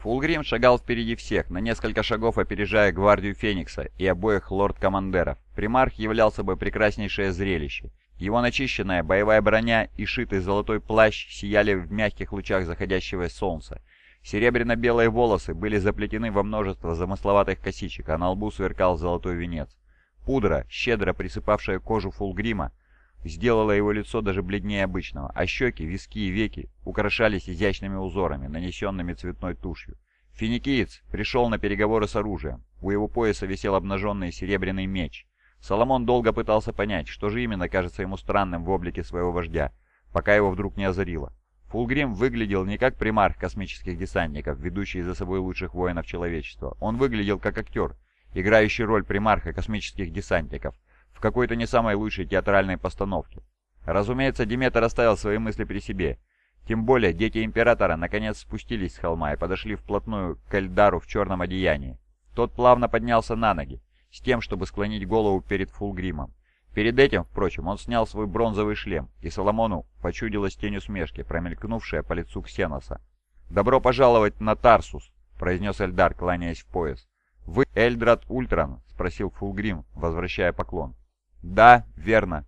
Фулгрим шагал впереди всех, на несколько шагов опережая гвардию Феникса и обоих лорд-командеров. Примарх являл собой прекраснейшее зрелище. Его начищенная боевая броня и шитый золотой плащ сияли в мягких лучах заходящего солнца. Серебряно-белые волосы были заплетены во множество замысловатых косичек, а на лбу сверкал золотой венец. Пудра, щедро присыпавшая кожу Фулгрима, сделала его лицо даже бледнее обычного, а щеки, виски и веки украшались изящными узорами, нанесенными цветной тушью. Финикиец пришел на переговоры с оружием. У его пояса висел обнаженный серебряный меч. Соломон долго пытался понять, что же именно кажется ему странным в облике своего вождя, пока его вдруг не озарило. Фулгрим выглядел не как примарх космических десантников, ведущий за собой лучших воинов человечества. Он выглядел как актер, играющий роль примарха космических десантников – в какой-то не самой лучшей театральной постановке. Разумеется, Диметр оставил свои мысли при себе. Тем более, дети Императора наконец спустились с холма и подошли вплотную к Эльдару в черном одеянии. Тот плавно поднялся на ноги, с тем, чтобы склонить голову перед Фулгримом. Перед этим, впрочем, он снял свой бронзовый шлем, и Соломону почудилась тень усмешки, промелькнувшая по лицу Ксеноса. «Добро пожаловать на Тарсус!» — произнес Эльдар, кланяясь в пояс. «Вы Эльдрат Ультран?» — спросил Фулгрим, возвращая поклон. «Да, верно».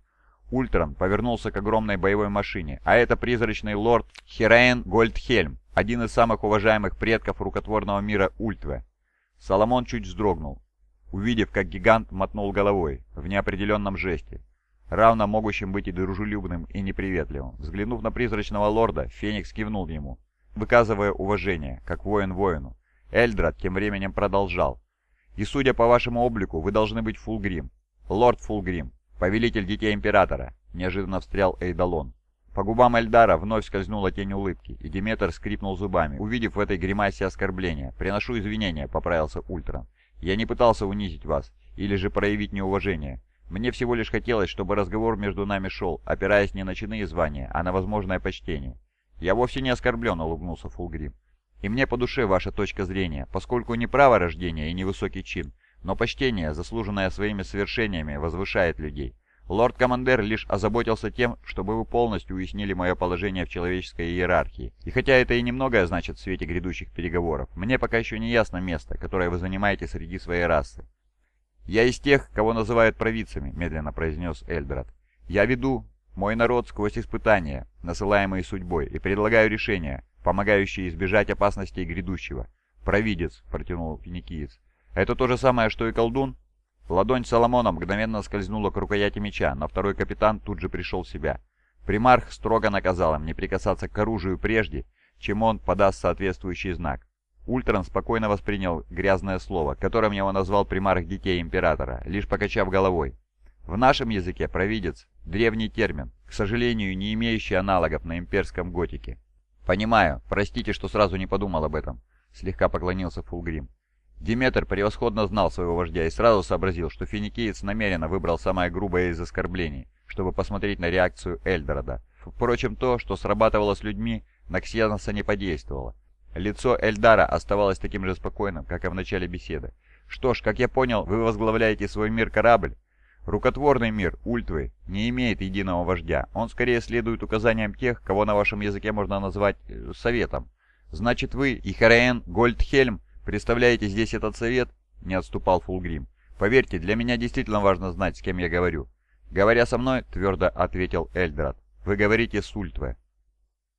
Ультран повернулся к огромной боевой машине, а это призрачный лорд Хераен Гольдхельм, один из самых уважаемых предков рукотворного мира Ультве. Соломон чуть вздрогнул, увидев, как гигант мотнул головой в неопределенном жесте, равно могущим быть и дружелюбным, и неприветливым. Взглянув на призрачного лорда, Феникс кивнул ему, выказывая уважение, как воин воину. Эльдрат тем временем продолжал. «И судя по вашему облику, вы должны быть Фулгрим. «Лорд Фулгрим, повелитель детей Императора», — неожиданно встрял Эйдалон. По губам Эльдара вновь скользнула тень улыбки, и Диметр скрипнул зубами, увидев в этой гримасе оскорбления. «Приношу извинения», — поправился Ультран. «Я не пытался унизить вас, или же проявить неуважение. Мне всего лишь хотелось, чтобы разговор между нами шел, опираясь не на чины звания, а на возможное почтение». «Я вовсе не оскорблен», — улыбнулся Фулгрим. «И мне по душе ваша точка зрения, поскольку не право рождения и не высокий чин, но почтение, заслуженное своими совершениями, возвышает людей. Лорд-командер лишь озаботился тем, чтобы вы полностью уяснили мое положение в человеческой иерархии. И хотя это и немногое значит в свете грядущих переговоров, мне пока еще не ясно место, которое вы занимаете среди своей расы. «Я из тех, кого называют провидцами», — медленно произнес Эльдрат. «Я веду мой народ сквозь испытания, насылаемые судьбой, и предлагаю решения, помогающие избежать опасностей грядущего». «Провидец», — протянул финикиец. «Это то же самое, что и колдун?» Ладонь Соломона мгновенно скользнула к рукояти меча, но второй капитан тут же пришел в себя. Примарх строго наказал им не прикасаться к оружию прежде, чем он подаст соответствующий знак. Ультран спокойно воспринял грязное слово, которым его назвал примарх детей Императора, лишь покачав головой. В нашем языке «провидец» — древний термин, к сожалению, не имеющий аналогов на имперском готике. «Понимаю, простите, что сразу не подумал об этом», — слегка поклонился Фулгрим. Диметр превосходно знал своего вождя и сразу сообразил, что финикиец намеренно выбрал самое грубое из оскорблений, чтобы посмотреть на реакцию Эльдорода. Впрочем, то, что срабатывало с людьми, на Ксеноса не подействовало. Лицо Эльдара оставалось таким же спокойным, как и в начале беседы. «Что ж, как я понял, вы возглавляете свой мир-корабль?» Рукотворный мир, Ультвы, не имеет единого вождя. Он скорее следует указаниям тех, кого на вашем языке можно назвать э, советом. Значит, вы, Ихараен Гольдхельм, «Представляете здесь этот совет?» — не отступал Фулгрим. «Поверьте, для меня действительно важно знать, с кем я говорю». «Говоря со мной», — твердо ответил Эльдрат, — «вы говорите с Ультве».